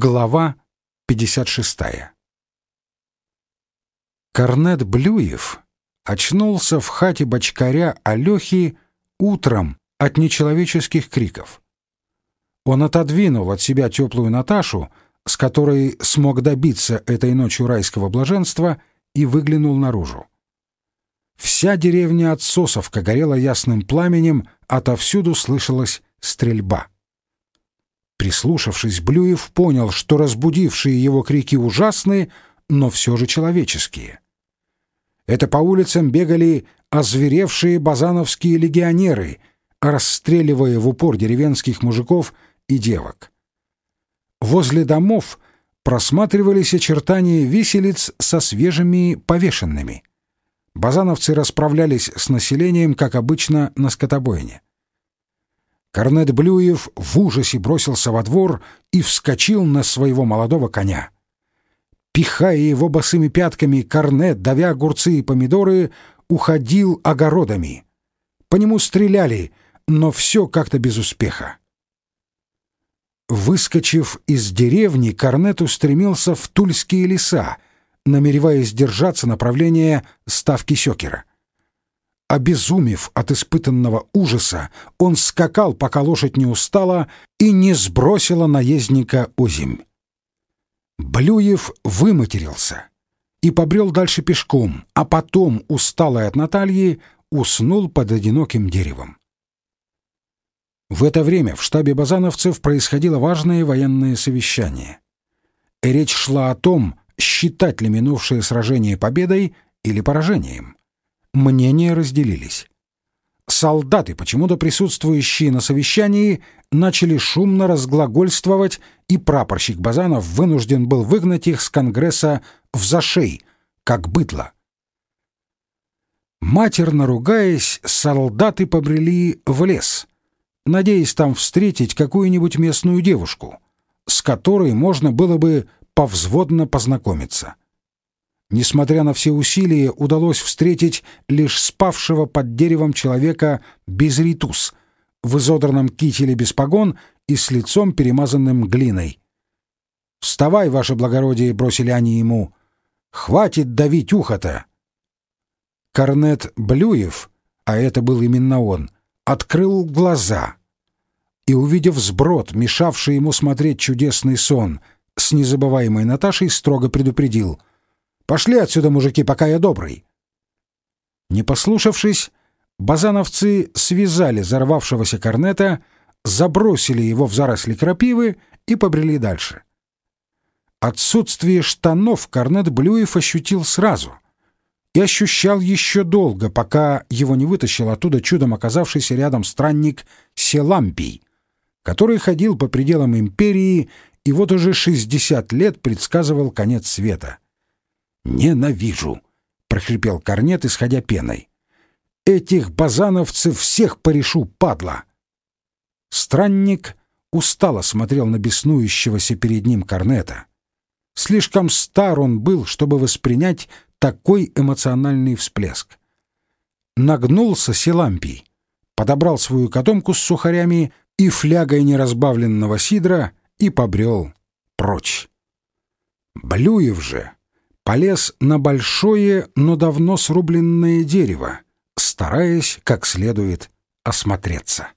Глава 56. Корнет Блюев очнулся в хате бочкаря Алёхи утром от нечеловеческих криков. Он отодвинул от себя теплую Наташу, с которой смог добиться этой ночью райского блаженства, и выглянул наружу. Вся деревня Отсосовка горела ясным пламенем, отовсюду слышалась стрельба. Прислушавшись, Блюев понял, что разбудившие его крики ужасные, но все же человеческие. Это по улицам бегали озверевшие базановские легионеры, расстреливая в упор деревенских мужиков и девок. Возле домов просматривались очертания виселиц со свежими повешенными. Базановцы расправлялись с населением, как обычно, на скотобойне. Корнет Блюев в ужасе бросился во двор и вскочил на своего молодого коня. Пихая его босыми пятками, Корнет, давя огурцы и помидоры, уходил огородами. По нему стреляли, но все как-то без успеха. Выскочив из деревни, Корнет устремился в Тульские леса, намереваясь держаться направления ставки Сёкера. Обезумев от испытанного ужаса, он скакал, пока лошадь не устала и не сбросила наездника озимь. Блюев выматерился и побрел дальше пешком, а потом, усталый от Натальи, уснул под одиноким деревом. В это время в штабе базановцев происходило важное военное совещание. Речь шла о том, считать ли минувшее сражение победой или поражением мнения разделились. Солдаты, почему-то присутствующие на совещании, начали шумно разглагольствовать, и прапорщик Базанов вынужден был выгнать их с Конгресса в зашей, как быдло. Матерно ругаясь, солдаты побрели в лес, надеясь там встретить какую-нибудь местную девушку, с которой можно было бы повзводно познакомиться. Несмотря на все усилия, удалось встретить лишь спавшего под деревом человека без ритус, в изодранном кителе без погон и с лицом перемазанным глиной. «Вставай, ваше благородие!» — бросили они ему. «Хватит давить ухо-то!» Корнет Блюев, а это был именно он, открыл глаза и, увидев сброд, мешавший ему смотреть чудесный сон, с незабываемой Наташей строго предупредил — Пошли отсюда, мужики, пока я добрый. Не послушавшись, базановцы связали взорвавшегося корнета, забросили его в заросли крапивы и побрели дальше. Отсутствие штанов корнет Блюев ощутил сразу и ощущал еще долго, пока его не вытащил оттуда чудом оказавшийся рядом странник Селампий, который ходил по пределам империи и вот уже 60 лет предсказывал конец света. «Ненавижу!» — прохрипел корнет, исходя пеной. «Этих базановцев всех порешу, падла!» Странник устало смотрел на беснующегося перед ним корнета. Слишком стар он был, чтобы воспринять такой эмоциональный всплеск. Нагнулся Селампий, подобрал свою котомку с сухарями и флягой неразбавленного сидра и побрел прочь. Блюев же полез на большое, но давно срубленное дерево, стараясь как следует осмотреться.